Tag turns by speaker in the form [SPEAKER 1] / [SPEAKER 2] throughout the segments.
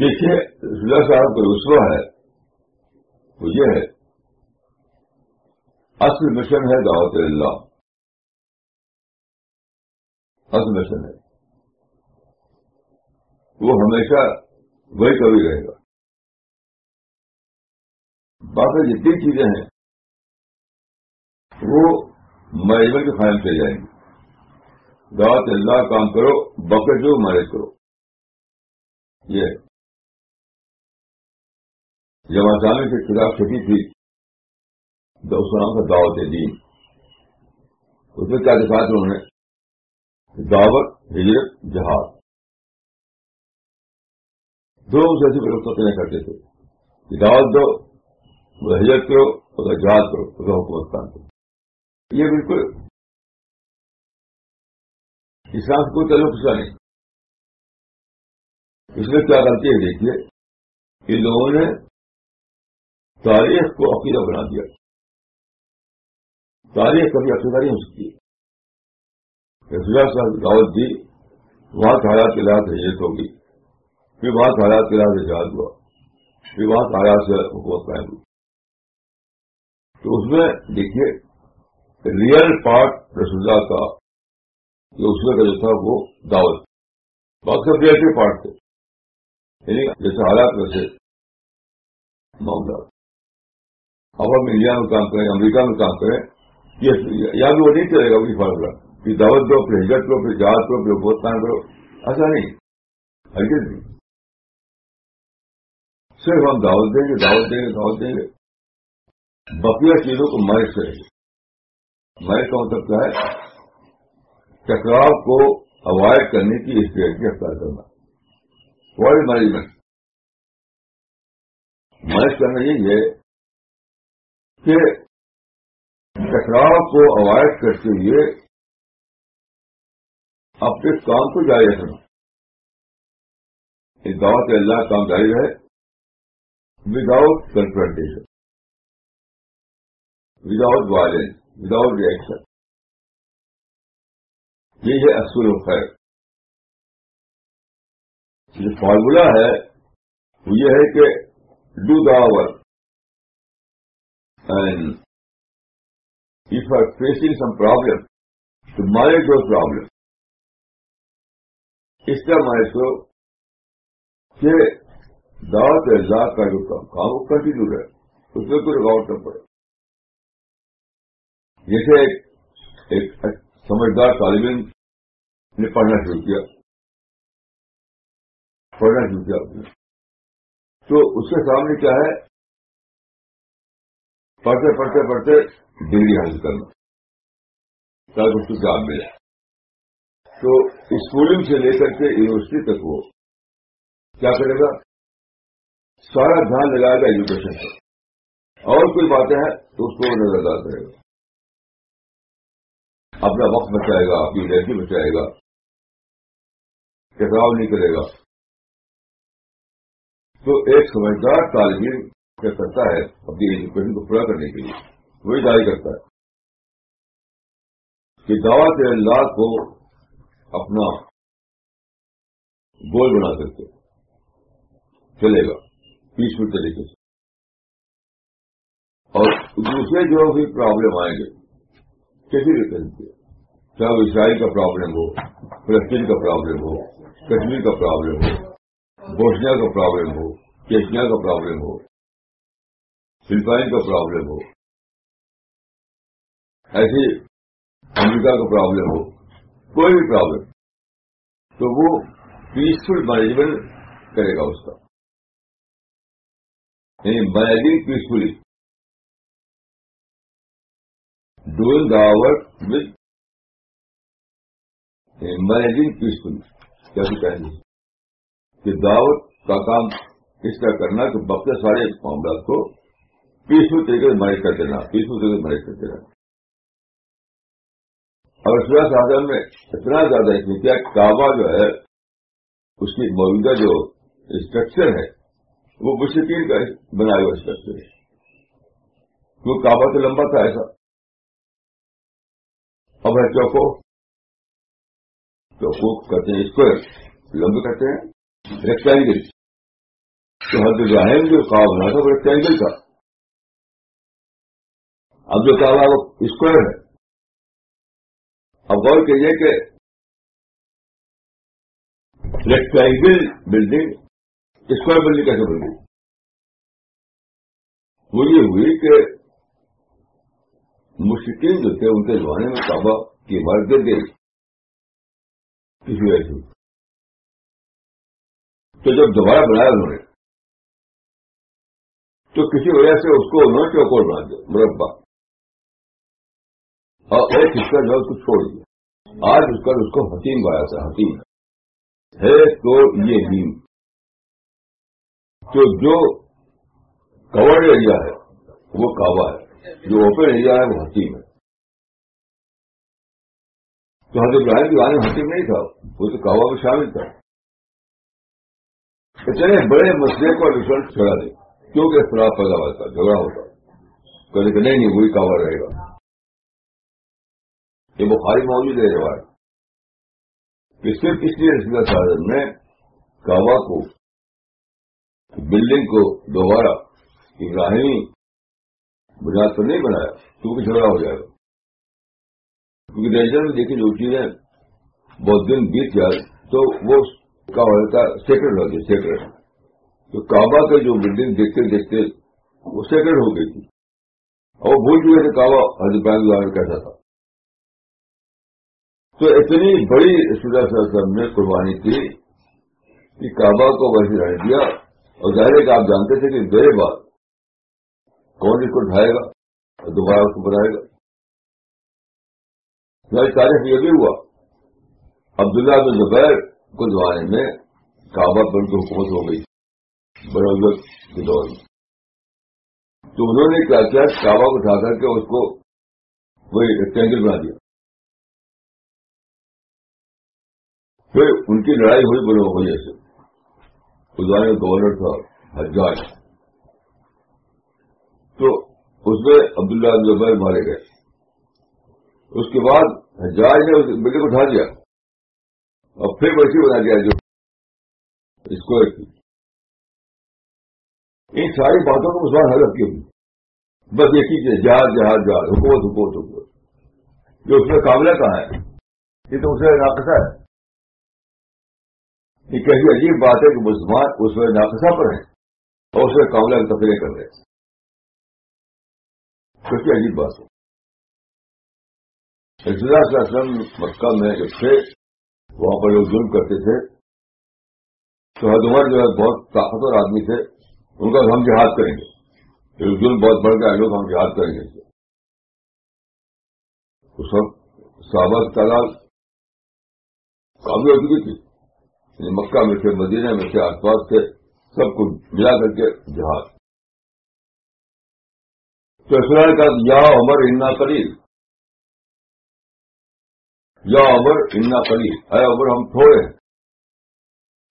[SPEAKER 1] دیکھیے رسول صاحب کا رسوا ہے، وہ یہ ہے، اصل مشن ہے دعوت اللہ۔ اصل مشن ہے۔ وہ ہمیشہ وہی کبھی رہے گا۔ باقی جتنی چیزیں ہیں۔ وہ مینجمنٹ کے قائم سے جائیں گی۔ دعوت اللہ کام کرو بکر جو مارے کرو۔ یہ جب آسانی کے خلاف چھٹی تھی اس کا نام تھا دعوت دین اس میں کیا دکھا تھا انہوں نے؟ دعوت، ہجرت، جہاد۔ دو سے ایسی پریوستہ کرتے تھے۔ دعوت دو ہجرت کرو اگر جہاد کرو اگر حکومت کام کرو۔ یہ بالکل اسلام سے کوئی تعلق اس کا نہیں۔ اس میں کیا غلطی ہے؟ دیکھیے ان لوگوں نے تاریخ کو عقیدہ بنا دیا۔ تاریخ کبھی عقیدہ نہیں ہو سکتی۔ صاحب دعوت دی، وہاں حالات کے لحاظ ہجرت ہوگی۔ پھر وہاں حالات کے لحاظ جہاد ہوا۔ پھر وہاں حالات سے حکومت قائم ہوئی۔ تو اس میں دیکھیے، ریئل پارٹ رسول کا، جو اس میں کا جو تھا وہ دعوت۔ باقی ریئلٹی پارٹ تھے۔ یعنی جیسے حالات میں سے معاملہ اب ہم انڈیا میں کام کریں، امریکہ میں کام کریں یہاں بھی وہ نہیں چلے گا وہی فارمولہ کہ دعوت دو، پھر ہجرت کرو پھر جہاز کرو پھر بہت کرو ایسا نہیں۔ ہرگز نہیں۔ صرف ہم دعوت دیں گے، دعوت دیں گے، دعوت دیں گے۔ بقیہ چیزوں کو مرض کریں گے میں کا مطلب کیا ہے؟ ٹکراؤ کو اوائڈ کرنے کی اسٹریٹجی اختیار کرنا۔ ورلڈ مینجمنٹ مینج کرنا یہ ہے کہ ٹکراؤ کو اوائڈ کرتے ہوئے اپنے کام کو جاری رکھنا۔ اس دعوت اللہ کام جاری رہے۔ Without confrontation without violence without reaction یہ ہے اصول خیر جو فارمولا ہے، وہ یہ ہے کہ do the work and if are facing some problem to manage the problem اس کا مائز کو کہ دعوت اللہ کا جو کام وہ کنٹینیو رہے اس میں کوئی رکاوٹ نہ پڑے جیسے ایک سمجھدار طالب علم نے پڑھنا شروع کیا پڑھنا شروع کیا نے تو اس کے سامنے کیا ہے پڑھتے پڑھتے پڑھتے ڈگری حاصل کرنا۔ تاکہ اس کو جاب ملے تو اسکولنگ سے لے کر کے یونیورسٹی تک وہ کیا کرے گا؟ سارا دھیان لگائے گا ایجوکیشن پر۔ اور کوئی باتیں ہیں تو اس کو نظر انداز کرے گا۔ اپنا وقت بچائے گا، اپنی انرجی بچائے گا۔ ٹکراؤ نہیں کرے گا۔ تو ایک سمجھدار طالب علم کیا کرتا ہے اپنی ایجوکیشن کو پورا کرنے کے لیے، وہی جاری کرتا ہے۔ کہ دعوت اللہ کو اپنا گول بنا سکتے۔ چلے گا۔ پیسفل طریقے سے۔ اور دوسرے جو بھی پرابلم آئیں گے کیسی ریپرزینٹ چاہے وہ اسرائیل کا پرابلم ہو، فلسطین کا پرابلم ہو، کشمیر کا پرابلم ہو، بوسنیا کا پرابلم ہو کیشیا کا پرابلم ہو فلپائن کا پرابلم ہو۔ ایسے امریکہ کا پرابلم ہو، کوئی بھی پرابلم۔ تو وہ پیسفل مینجمنٹ کرے گا اس کا۔ یعنی managing peacefully doing the work with managing peaceful کیا کہیں کہ دعوت کا کام اس طرح کرنا کہ بقیہ سارے معاملات کو پیسفل طریقے سے مینج کر دینا پیسفل طریقے سے مینج کر دینا۔ اور سورج اعظم میں اتنا زیادہ اس کیا کعبہ جو ہے، اس کی موجودہ جو اسٹرکچر ہے، وہ مشکل کا بنایا ہوا اسٹرکچر ہے۔ وہ کعبہ تو لمبا تھا ایسا۔ اب ہے چوکو۔ تو وہ کہتے ہیں اسکوائر لمبے کہتے ہیں۔ ریکٹینگل تو حد ابراہیم جو کعبہ بنا تھا، وہ ریکٹینگل تھا۔ اب جو کعبہ وہ اسکوائر ہے۔ اب غور کیجیے کہ ریکٹینگل بلڈنگ اسکوائر بلڈنگ کیسے بن گئی؟ وہ یہ ہوئی کہ مشکل جو تھے، ان کے زمانے میں کعبہ کی عمارت گر گئی۔ کسی وجہ سے۔ تو جب دوبارہ بنایا انہوں نے، تو کسی وجہ سے اس کو انہوں نے چوکور بنا دیا، مربع۔ اور ایک حصہ جو اس کو چھوڑ دیا۔ آج اس کا اس کو حتیم بایا تھا، حتیم۔ ہے تو یہ نیم تو جو کورڈ ایریا ہے، وہ کعبہ ہے۔ جو اوپن ایریا ہے، وہ حتیم ہے۔ تو حضرت ابراہیم کی میں حتیم نہیں تھا، وہ تو کعبہ میں شامل تھا۔ اتنے بڑے مسئلے کو رزلٹ چھڑا دے کیونکہ اختلاف پیدا ہوتا جھگڑا ہوتا۔ کہنے کہ نہیں نہیں، وہی کعبہ رہے گا۔ یہ بخاری موجود ہے روایت۔ کہ صرف اس لیے رسول صاحب نے کعبہ کو، بلڈنگ کو دوبارہ ابراہیمی بنیاد پر نہیں بنایا، کیونکہ جھگڑا ہو جائے گا۔ کیونکہ نیچر میں دیکھی جو چیزیں بہت دن بیت جائے تو وہ کا سیکرڈ ہو گیا سیکرڈ تو کعبہ کے جو بلڈنگ دیکھتے دیکھتے، وہ سیکرڈ ہو گئی تھی۔ اور بھول چکے تھے کعبہ حضرت کیسا تھا۔ تو اتنی بڑی وسلم نے قربانی کی کہ کعبہ کو ویسے رہ دیا اور ظاہر کہ آپ جانتے تھے کہ میرے بعد کون اس کو ڈھائے گا اور دوبارہ اس کو بنائے گا۔ تاریخ یہ بھی ہوا۔ عبداللہ بن زبیر کو زمانے میں کعبہ پر کی حکومت ہو گئی۔ بروت کے دور میں۔ تو انہوں نے کیا کیا؟ کعبہ کو اٹھا کر کے اس کو وہی ریکٹینگل بنا دیا۔ ان کی لڑائی ہوئی بڑوں وجہ سے۔ زمانے میں گورنر تھا، حجاج۔ تو اس میں عبداللہ زبیر مارے گئے۔ اس کے بعد حجاج نے اس کو اٹھا دیا اور پھر ویسی بنا دیا جو اسکوائر کی ان ساری باتوں کو مسلمان حل کی ہوئی بس ایک ہی چیز جہاز جہاز جہاز حکومت حکومت حکومت۔ جو اس میں قابلہ کہاں ہے؟ یہ تو اسے ناقصہ ہے۔ یہ کیسی عجیب بات ہے کہ مسلمان اس میں ناقصہ پر ہیں اور اس میں قابلہ تفریح کر رہے ہیں۔ کیسی عجیب بات ہے۔ وسلم مکہ میں جب تھے، وہاں پر لوگ ظلم کرتے تھے۔ تو عمر جو ہے، بہت طاقتور آدمی تھے۔ ان کا ہم جہاد کریں گے۔ ظلم بہت بڑھ گیا، لوگ ہم جہاد کریں گے۔ اس وقت صحابہ تعداد کافی ہو چکی تھی۔ یعنی مکہ میں تھے، مدینہ میں تھے، آس پاس تھے، سب کو ملا کر کے جہاد۔ تو اسرائیل کا یا عمر انا قریب یا عمر اتنا کری اے عمر، ہم تھوڑے ہیں۔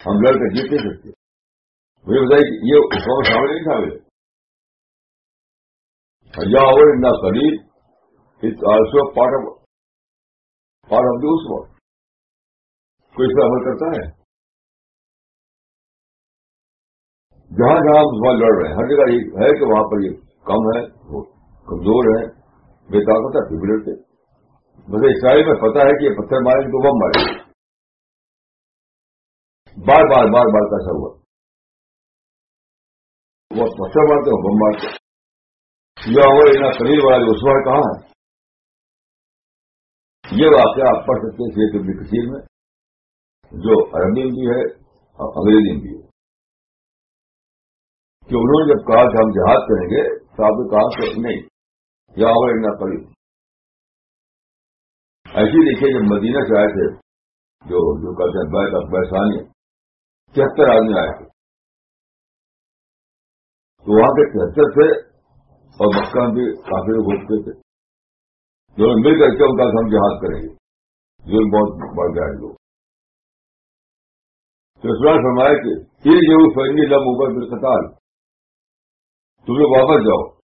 [SPEAKER 1] ہم لڑ کر جیت نہیں سکتے۔ مجھے بتائیے یہ اس شامل نہیں شامل ہے یا عمر اتنا قریب it also part of part of the اس وقت۔ کوئی اس پر عمل کرتا ہے؟ جہاں جہاں مسلمان لڑ رہے ہیں، ہر جگہ یہ ہے کہ وہاں پر یہ کم ہے کمزور ہے بے طاقت ہے پھر بھی لڑتے مجھے اسرائیل میں پتا ہے کہ یہ پتھر مارے تو بم مارے۔ بار بار بار بار کیسا ہوا۔ وہ پتھر مارتے ہو بم مارتے یہ اور اتنا شریر والا اس کہاں ہے؟ یہ واقعہ آپ پڑھ سکتے ہیں سید میں، جو عربی بھی ہے اور انگریزی بھی ہے۔ کہ انہوں نے جب کہا کہ ہم جہاد کریں گے تو آپ نے کہا کہ نہیں، یا اور اتنا قریب ایسے دیکھیے جب مدینہ سے آئے تھے، جو جو کہتے ہیں بیت بحثانی تہتر آدمی آئے تھے۔ تو وہاں کے تہتر تھے اور مکہ بھی کافی لوگ ہو تھے۔ دونوں مل کر کے ان کا ہم جہاد کریں گے۔ جو بہت بڑھ گیا ہے۔ لوگ تو سوال فرمایا کہ یہ جو فرنگی لم اوپر بالقطار تم لوگ واپس جاؤ۔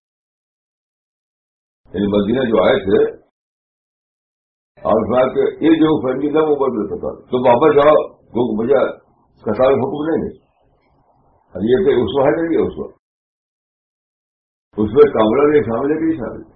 [SPEAKER 1] یعنی مدینہ جو آئے تھے اور کہ یہ جو فیملی تھا وہ بدل سکا تم واپس جاؤ مجھے کسال حکم نہیں ہے۔ یہ کہ اس وقت ہے اس وقت؟ اس میں کامرہ بھی شامل ہے کہ نہیں شامل؟